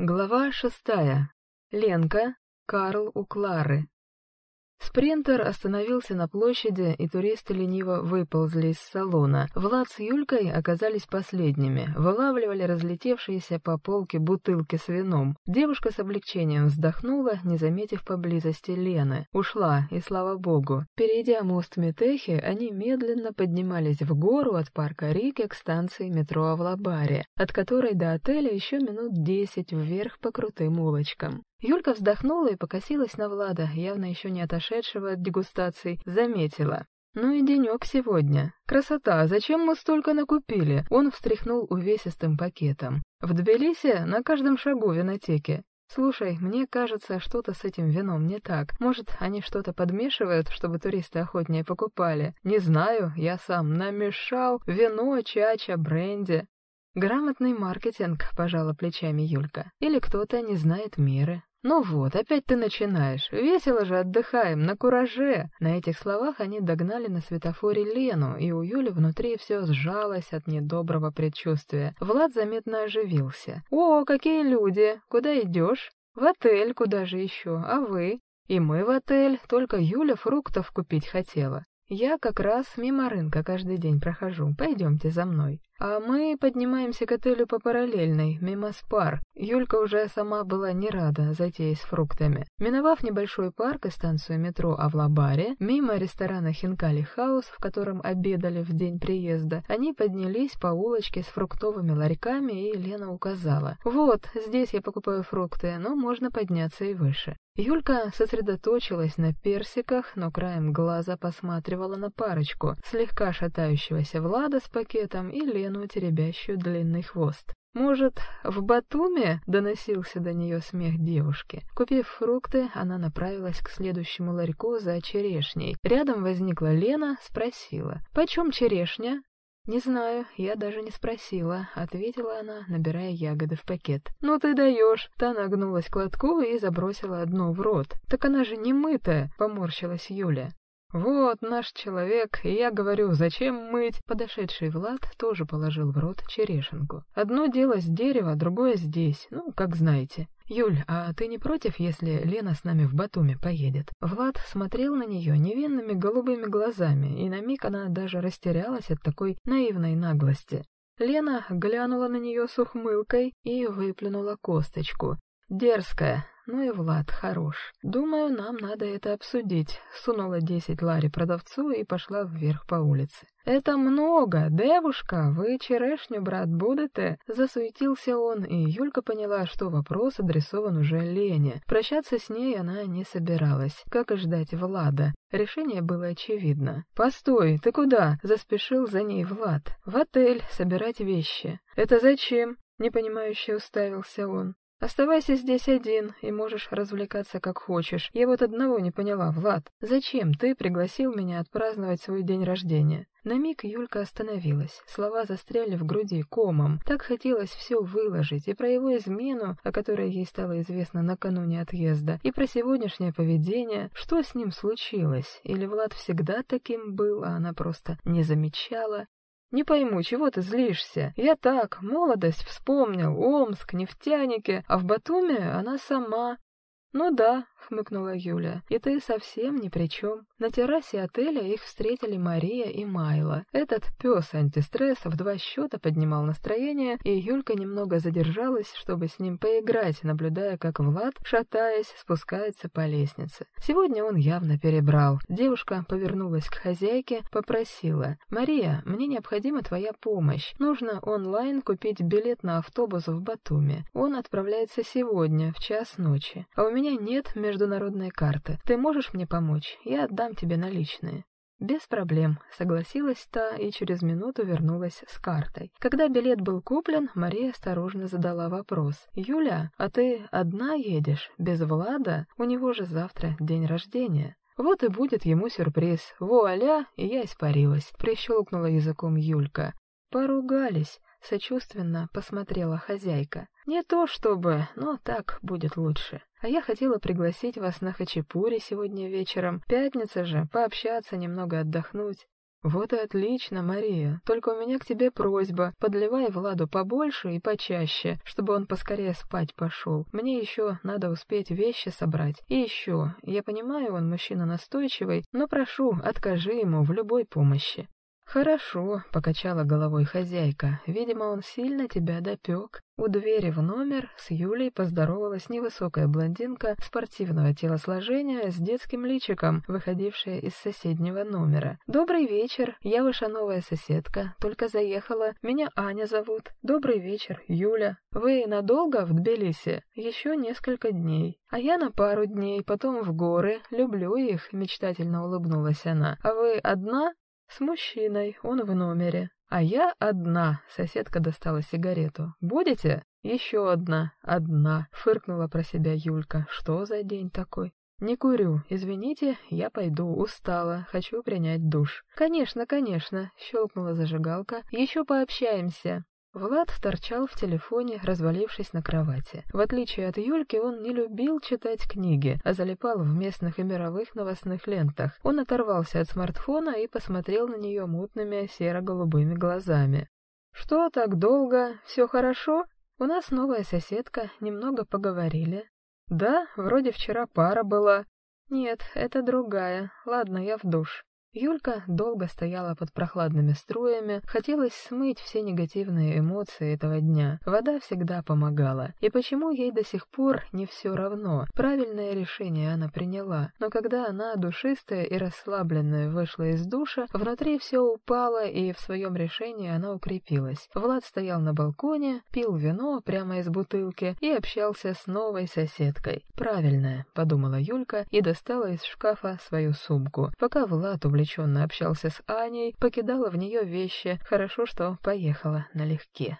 Глава шестая. Ленка, Карл у Клары. Спринтер остановился на площади, и туристы лениво выползли из салона. Влад с Юлькой оказались последними, вылавливали разлетевшиеся по полке бутылки с вином. Девушка с облегчением вздохнула, не заметив поблизости Лены. Ушла, и слава богу. Перейдя мост Метехи, они медленно поднимались в гору от парка Рики к станции метро Авлабаре, от которой до отеля еще минут десять вверх по крутым улочкам. Юлька вздохнула и покосилась на Влада, явно еще не отошедшего от дегустаций, заметила. «Ну и денек сегодня. Красота, зачем мы столько накупили?» Он встряхнул увесистым пакетом. «В Тбилиси на каждом шагу винотеки. «Слушай, мне кажется, что-то с этим вином не так. Может, они что-то подмешивают, чтобы туристы охотнее покупали? Не знаю, я сам намешал вино, чача, бренди». «Грамотный маркетинг», — пожала плечами Юлька. «Или кто-то не знает меры». «Ну вот, опять ты начинаешь. Весело же отдыхаем, на кураже!» На этих словах они догнали на светофоре Лену, и у Юли внутри все сжалось от недоброго предчувствия. Влад заметно оживился. «О, какие люди! Куда идешь?» «В отель, куда же еще? А вы?» «И мы в отель, только Юля фруктов купить хотела. Я как раз мимо рынка каждый день прохожу. Пойдемте за мной. А мы поднимаемся к отелю по параллельной, мимо спар. Юлька уже сама была не рада затея с фруктами. Миновав небольшой парк и станцию метро Авлабаре, мимо ресторана Хинкали Хаус, в котором обедали в день приезда, они поднялись по улочке с фруктовыми ларьками, и Лена указала. «Вот, здесь я покупаю фрукты, но можно подняться и выше». Юлька сосредоточилась на персиках, но краем глаза посматривала на парочку, слегка шатающегося Влада с пакетом и Лену, теребящую длинный хвост. «Может, в Батуме?» — доносился до нее смех девушки. Купив фрукты, она направилась к следующему ларьку за черешней. Рядом возникла Лена, спросила. «Почем черешня?» «Не знаю, я даже не спросила», — ответила она, набирая ягоды в пакет. «Ну ты даешь!» Та нагнулась к лотку и забросила одну в рот. «Так она же не мытая!» — поморщилась Юля. «Вот наш человек, и я говорю, зачем мыть?» Подошедший Влад тоже положил в рот черешенку. «Одно дело с дерева, другое здесь, ну, как знаете». «Юль, а ты не против, если Лена с нами в Батуми поедет?» Влад смотрел на нее невинными голубыми глазами, и на миг она даже растерялась от такой наивной наглости. Лена глянула на нее с ухмылкой и выплюнула косточку. «Дерзкая, ну и Влад хорош. Думаю, нам надо это обсудить. Сунула десять лари продавцу и пошла вверх по улице. «Это много, девушка, вы черешню, брат, будете?» Засуетился он, и Юлька поняла, что вопрос адресован уже Лене. Прощаться с ней она не собиралась, как и ждать Влада. Решение было очевидно. «Постой, ты куда?» — заспешил за ней Влад. «В отель, собирать вещи». «Это зачем?» — непонимающе уставился он. Оставайся здесь один и можешь развлекаться как хочешь. Я вот одного не поняла, Влад. Зачем ты пригласил меня отпраздновать свой день рождения? На миг Юлька остановилась. Слова застряли в груди комом. Так хотелось все выложить. И про его измену, о которой ей стало известно накануне отъезда, и про сегодняшнее поведение. Что с ним случилось? Или Влад всегда таким был, а она просто не замечала? «Не пойму, чего ты злишься? Я так, молодость вспомнил, Омск, нефтяники, а в Батуми она сама. «Ну да», — хмыкнула Юля, — «и ты совсем ни при чем». На террасе отеля их встретили Мария и Майла. Этот пес антистресс в два счета поднимал настроение, и Юлька немного задержалась, чтобы с ним поиграть, наблюдая, как Влад, шатаясь, спускается по лестнице. Сегодня он явно перебрал. Девушка повернулась к хозяйке, попросила. «Мария, мне необходима твоя помощь. Нужно онлайн купить билет на автобус в Батуми. Он отправляется сегодня, в час ночи. А у нет международной карты. Ты можешь мне помочь? Я отдам тебе наличные». «Без проблем», — согласилась та и через минуту вернулась с картой. Когда билет был куплен, Мария осторожно задала вопрос. «Юля, а ты одна едешь? Без Влада? У него же завтра день рождения». Вот и будет ему сюрприз. Вуаля, и я испарилась. Прищелкнула языком Юлька. Поругались. Сочувственно посмотрела хозяйка. Не то чтобы, но так будет лучше. А я хотела пригласить вас на хачапури сегодня вечером. Пятница же, пообщаться, немного отдохнуть. «Вот и отлично, Мария. Только у меня к тебе просьба. Подливай Владу побольше и почаще, чтобы он поскорее спать пошел. Мне еще надо успеть вещи собрать. И еще, я понимаю, он мужчина настойчивый, но прошу, откажи ему в любой помощи». «Хорошо», — покачала головой хозяйка. «Видимо, он сильно тебя допек». У двери в номер с Юлей поздоровалась невысокая блондинка спортивного телосложения с детским личиком, выходившая из соседнего номера. «Добрый вечер, я ваша новая соседка, только заехала. Меня Аня зовут. Добрый вечер, Юля. Вы надолго в Тбилиси? Еще несколько дней. А я на пару дней, потом в горы. Люблю их», — мечтательно улыбнулась она. «А вы одна?» «С мужчиной, он в номере. А я одна», — соседка достала сигарету. «Будете?» «Еще одна, одна», — фыркнула про себя Юлька. «Что за день такой?» «Не курю, извините, я пойду, устала, хочу принять душ». «Конечно, конечно», — щелкнула зажигалка. «Еще пообщаемся». Влад торчал в телефоне, развалившись на кровати. В отличие от Юльки, он не любил читать книги, а залипал в местных и мировых новостных лентах. Он оторвался от смартфона и посмотрел на нее мутными серо-голубыми глазами. «Что так долго? Все хорошо? У нас новая соседка, немного поговорили». «Да, вроде вчера пара была». «Нет, это другая. Ладно, я в душ». Юлька долго стояла под прохладными струями, хотелось смыть все негативные эмоции этого дня. Вода всегда помогала. И почему ей до сих пор не все равно? Правильное решение она приняла. Но когда она, душистая и расслабленная, вышла из душа, внутри все упало, и в своем решении она укрепилась. Влад стоял на балконе, пил вино прямо из бутылки и общался с новой соседкой. «Правильное», — подумала Юлька и достала из шкафа свою сумку. Пока Влад увлеченно увлеченно общался с Аней, покидала в нее вещи, хорошо, что поехала налегке.